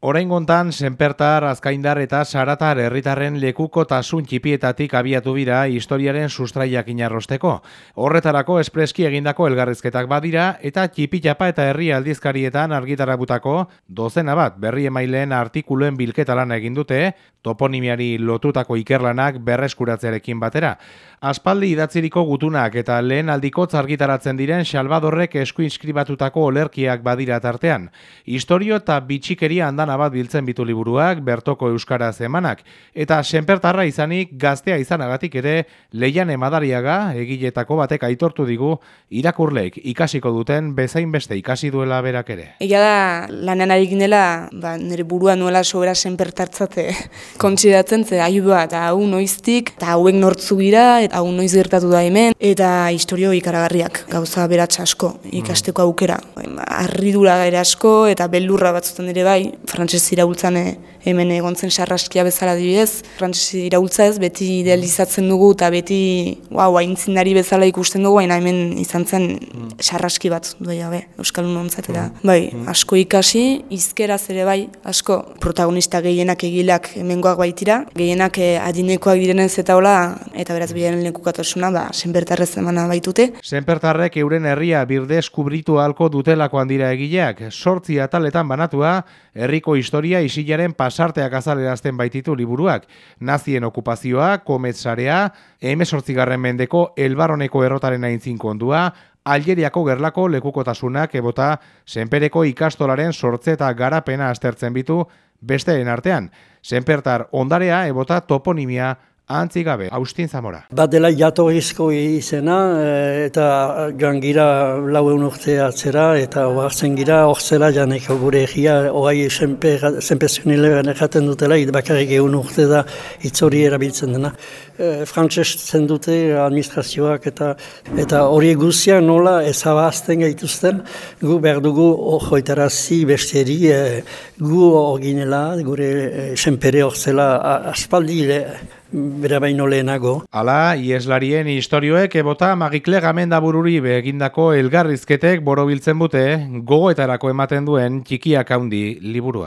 Orain gontan, senpertar, azkaindar eta saratar herritarren lekuko tasun txipietatik abiatu bira historiaren sustraiak inarrosteko. Horretarako espreski egindako elgarrizketak badira eta txipitapa eta herri aldizkarietan argitarabutako dozena bat berri emaileen artikuluen bilketalan egin dute toponimiari lotutako ikerlanak berreskuratzearekin batera. Aspaldi idatziriko gutunak eta lehen aldiko argitaratzen diren Salvadorrek esku inskribatutako olerkiak badira tartean. Historio eta bitxikeria handan bat biltzen bitu liburuak, bertoko euskara zemanak, eta senpertarra izanik gaztea izanagatik ere leian emadariaga egiletako batek aitortu digu irakurleik ikasiko duten bezain beste ikasi duela berak ere. Ega da, lanean ari ginela, ba, nire burua nuela sobera senpertartzate kontsidatzen ze ayudua, eta hau noiztik, eta hauek nortzu gira, eta hau noiz gertatu da hemen, eta historio ikaragarriak, gauza beratxa asko, ikasteko aukera. Arridura ere asko, eta beldurra batzutan ere bai, frantsesi iraultzan eh, hemen egontzen sarraskia bezala dibidez. Frantsesi iraultza ez, beti idealizatzen dugu eta beti wow, aintzindari bezala ikusten dugu, baina hemen izan zen mm. sarraski bat duai gabe, Euskalun ontzat, eta mm. bai, mm. asko ikasi, izkeraz ere bai, asko protagonista gehienak egileak hemengoak baitira, gehienak eh, adinekoak direnez eta hola, eta beraz bilen lekukatasuna, ba, senpertarrez emana baitute. Senpertarrek euren herria birde eskubritu halko dutelakoan dira egileak, sortzi ataletan banatua, herriko historia isilaren pasarteak azalerazten baititu liburuak. Nazien okupazioa, kometsarea, emesortzigarren mendeko elbaroneko errotaren aintzin kondua, Algeriako gerlako lekukotasunak ebota senpereko ikastolaren sortze eta garapena aztertzen bitu besteen artean. Senpertar ondarea ebota toponimia Antzi gabe, Austin Zamora. Bat dela jatorrizko izena eh, eta gangira lau egun urte atzera eta oartzen gira orzela janeko gure egia oai zenpezionile jaten dutela, bakarrik egun urte da itzori erabiltzen dena. E, Frantses dute administrazioak eta eta hori guzia nola ezabazten gaituzten gu behar dugu joitarazi besteri e, gu originela gure e, senpere orzela aspaldi bera baino lehenago. Hala, ieslarien historioek ebota magikle gamenda bururi begindako elgarrizketek borobiltzen bute, gogoetarako ematen duen txikiak haundi liburua.